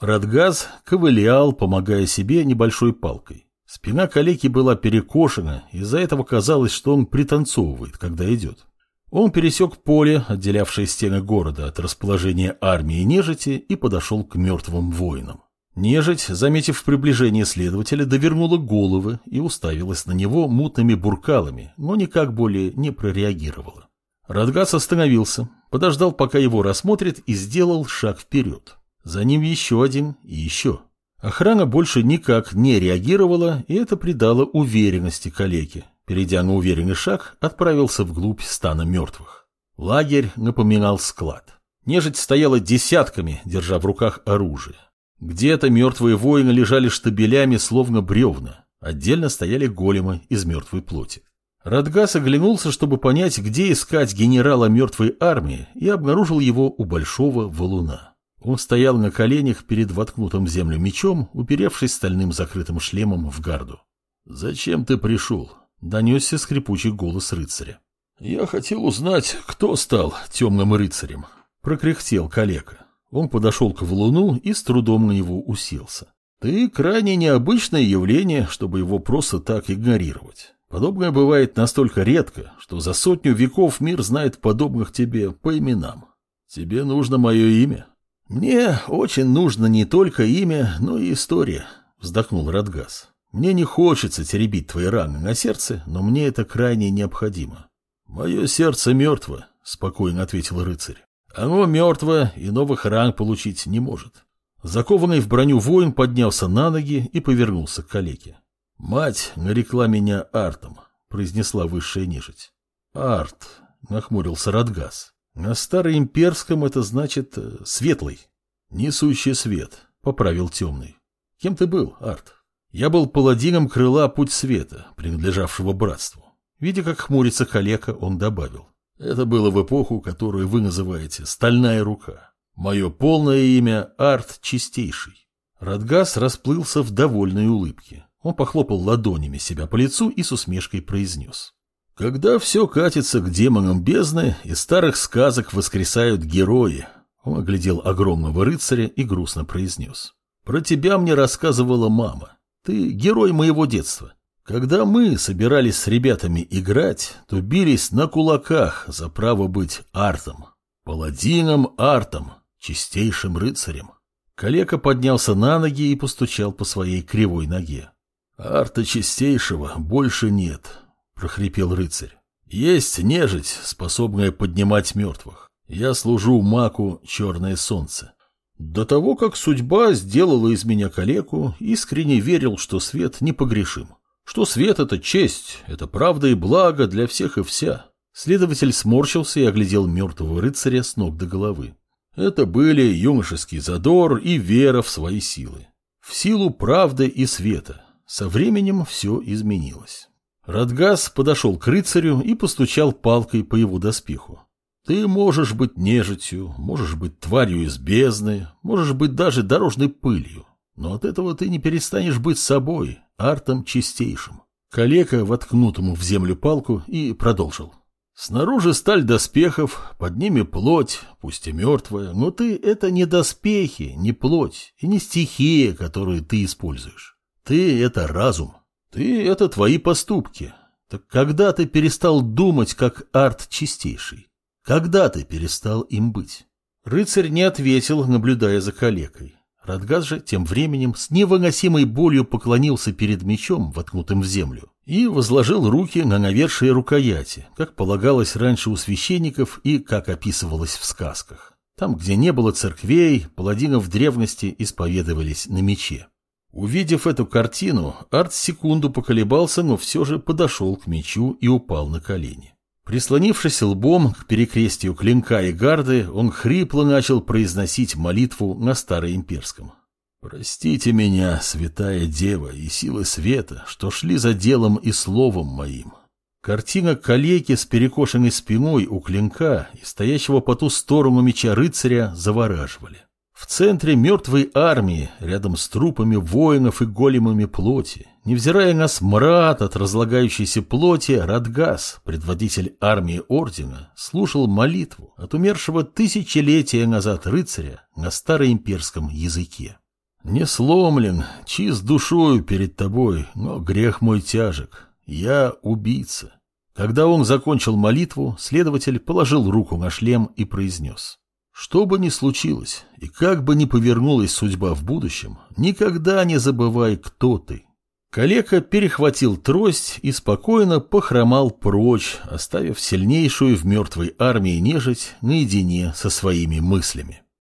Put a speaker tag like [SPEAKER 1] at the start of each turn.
[SPEAKER 1] Радгаз ковылял, помогая себе небольшой палкой. Спина калеки была перекошена, из-за этого казалось, что он пританцовывает, когда идет. Он пересек поле, отделявшее стены города от расположения армии нежити, и подошел к мертвым воинам. Нежить, заметив приближение следователя, довернула головы и уставилась на него мутными буркалами, но никак более не прореагировала. Радгас остановился, подождал, пока его рассмотрят, и сделал шаг вперед. За ним еще один и еще. Охрана больше никак не реагировала, и это придало уверенности калеке. Перейдя на уверенный шаг, отправился вглубь стана мертвых. Лагерь напоминал склад. Нежить стояла десятками, держа в руках оружие. Где-то мертвые воины лежали штабелями, словно бревна. Отдельно стояли големы из мертвой плоти. Радгас оглянулся, чтобы понять, где искать генерала мертвой армии, и обнаружил его у большого валуна. Он стоял на коленях перед воткнутым землю мечом, уперевшись стальным закрытым шлемом в гарду. «Зачем ты пришел?» — донесся скрипучий голос рыцаря. «Я хотел узнать, кто стал темным рыцарем», — прокряхтел калека. Он подошел к валуну и с трудом на него уселся. Ты крайне необычное явление, чтобы его просто так игнорировать. Подобное бывает настолько редко, что за сотню веков мир знает подобных тебе по именам. Тебе нужно мое имя? Мне очень нужно не только имя, но и история, вздохнул Радгас. Мне не хочется теребить твои раны на сердце, но мне это крайне необходимо. Мое сердце мертво, спокойно ответил рыцарь. Оно мертво и новых ран получить не может. Закованный в броню воин поднялся на ноги и повернулся к калеке. «Мать нарекла меня Артом», — произнесла высшая нежить. «Арт», — нахмурился Радгас. «На староимперском это значит э, «светлый». «Несущий свет», — поправил темный. «Кем ты был, Арт?» «Я был паладином крыла Путь Света, принадлежавшего братству». Видя, как хмурится калека, он добавил. Это было в эпоху, которую вы называете «стальная рука». Мое полное имя – Арт Чистейший. Радгас расплылся в довольной улыбке. Он похлопал ладонями себя по лицу и с усмешкой произнес. Когда все катится к демонам бездны, из старых сказок воскресают герои. Он оглядел огромного рыцаря и грустно произнес. Про тебя мне рассказывала мама. Ты герой моего детства. Когда мы собирались с ребятами играть, то бились на кулаках за право быть артом. Паладином артом, чистейшим рыцарем. Калека поднялся на ноги и постучал по своей кривой ноге. «Арта чистейшего больше нет», — прохрипел рыцарь. «Есть нежить, способная поднимать мертвых. Я служу маку Черное Солнце. До того, как судьба сделала из меня калеку, искренне верил, что свет непогрешим что свет — это честь, это правда и благо для всех и вся. Следователь сморщился и оглядел мертвого рыцаря с ног до головы. Это были юношеский задор и вера в свои силы. В силу правды и света. Со временем все изменилось. Радгас подошел к рыцарю и постучал палкой по его доспеху. Ты можешь быть нежитью, можешь быть тварью из бездны, можешь быть даже дорожной пылью. Но от этого ты не перестанешь быть собой, артом чистейшим. Калека воткнутому в землю палку и продолжил. Снаружи сталь доспехов, под ними плоть, пусть и мертвая, но ты — это не доспехи, не плоть и не стихия, которую ты используешь. Ты — это разум, ты — это твои поступки. Так когда ты перестал думать, как арт чистейший? Когда ты перестал им быть? Рыцарь не ответил, наблюдая за калекой. Радгаз же тем временем с невыносимой болью поклонился перед мечом, воткнутым в землю, и возложил руки на навершие рукояти, как полагалось раньше у священников и как описывалось в сказках. Там, где не было церквей, паладинов древности исповедовались на мече. Увидев эту картину, Арт секунду поколебался, но все же подошел к мечу и упал на колени. Прислонившись лбом к перекрестию клинка и гарды, он хрипло начал произносить молитву на староимперском. «Простите меня, святая дева и силы света, что шли за делом и словом моим». Картина калеки с перекошенной спиной у клинка и стоящего по ту сторону меча рыцаря завораживали. В центре мертвой армии, рядом с трупами воинов и големами плоти, невзирая на смрад от разлагающейся плоти, Радгас, предводитель армии ордена, слушал молитву от умершего тысячелетия назад рыцаря на староимперском языке. Не сломлен, чист душою перед тобой, но грех мой тяжек. Я убийца. Когда он закончил молитву, следователь положил руку на шлем и произнес. Что бы ни случилось, и как бы ни повернулась судьба в будущем, никогда не забывай, кто ты. Калека перехватил трость и спокойно похромал прочь, оставив сильнейшую в мертвой армии нежить наедине со своими мыслями.